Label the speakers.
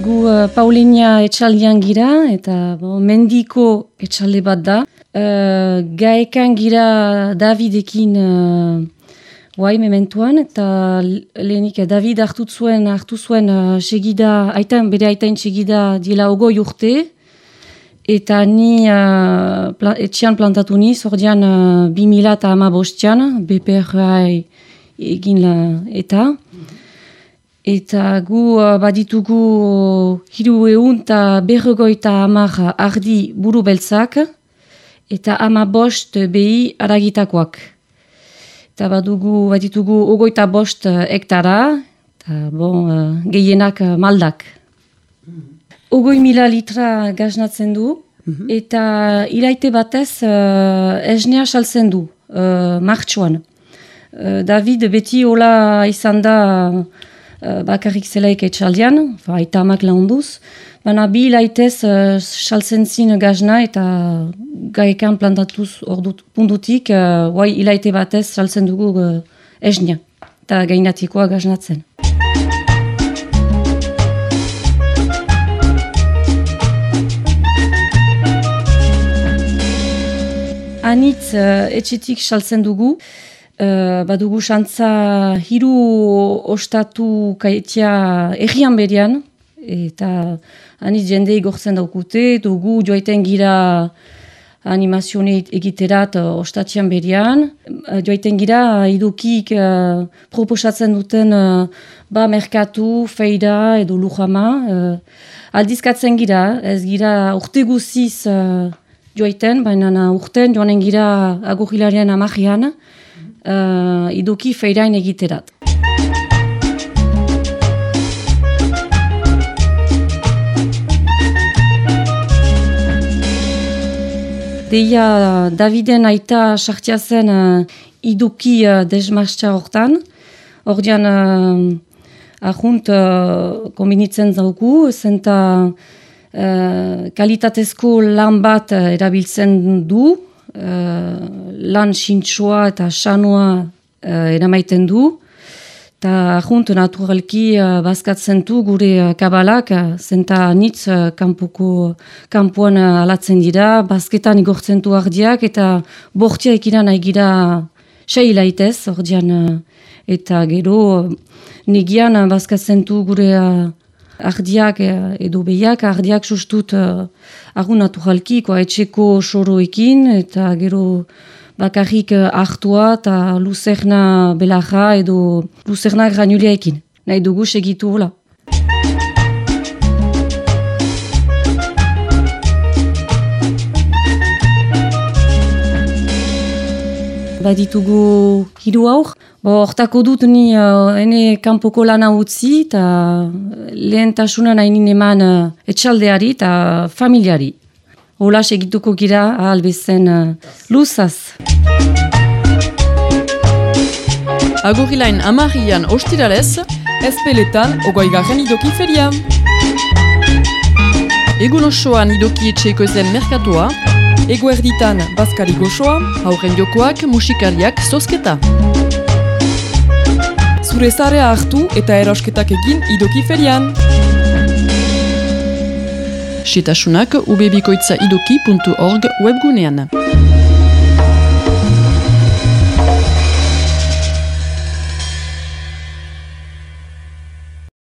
Speaker 1: uh, Paulinia etxaldian gira, eta bo, mendiko etxalde bat da. Uh, gaekan gira Davidekin uh, guai mementuan, eta lehenik David hartu zuen, hartu zuen uh, segida, aitan, bere aitain segida dila ogoi urte, eta ni uh, pla, etxean plantatu ni, zordian uh, 2000 eta ama bostian, BPRA egin la, eta. Eta gu uh, baditugu hiru egun eta berrogoita amar ardi buru beltzak eta ama bost behi aragitakoak. Eta badugu baditugu ogoita bost hektara, eta bon, uh, gehienak uh, maldak. Ogoi mila litra gaznatzen du, eta iraite batez uh, esnea saltzen du, uh, martxuan. Uh, David beti hola izan da uh, bakarrik zelaik etxaldian, eta amak lahunduz, baina bi ilaitez uh, zin gazna eta gaekan plantatuz ordut pundutik, uh, guai ilaite batez saltzen dugu uh, esnia, eta gainatikoa gaznatzen. Anitz uh, etxetik saltzen dugu, uh, badugu xantza hiru ostatu kaetia errian berian, eta anitz jende igortzen daukute, dugu joaiten gira animazione egiterat uh, berian. Uh, joaiten gira idukik uh, proposatzen duten uh, ba merkatu, feira edo lujama. Uh, aldizkatzen gira, ez gira urte guziz joaiten, baina urten joanen gira agurrilarian amajian, uh, iduki feirain egiterat. Deia Daviden aita sartia zen uh, iduki uh, desmartxa hortan. Ordean uh, ahunt uh, kombinitzen zauku, zenta Uh, kalitatezko lan bat erabiltzen du, lan sintxoa eta sanoa uh, eramaiten du, eta ahunt naturalki uh, bazkatzen du gure kabalak, zenta nitz kampuko, kampuan uh, alatzen dira, bazketan igortzen du ardiak, eta bortia ekinan aigira sei laitez, ordean, eta gero negian bazkatzen du gure ardiak eh, edo behiak, ardiak sustut uh, argun naturalki, koa etxeko soroekin, eta gero bakarrik uh, hartua eta luzerna belarra edo luzerna granuliaekin. Nahi dugu segitu hola. Baditugu hiru aur. Bo, hortako dut ni uh, ene kanpoko lana utzi eta lehen tasunan hainin eman uh, etxaldeari eta familiari. Hola segituko gira albezen uh, luzaz.
Speaker 2: Agurilain amarrian ostiralez, ezpeletan ogoi idoki feria. Egun osoan idoki etxeiko zen merkatua, Eguerditan Baskari Goxoa, hauren jokoak musikariak zozketa. Zure zarea hartu eta erosketak egin idoki ferian. Setasunak ubebikoitza idoki.org webgunean.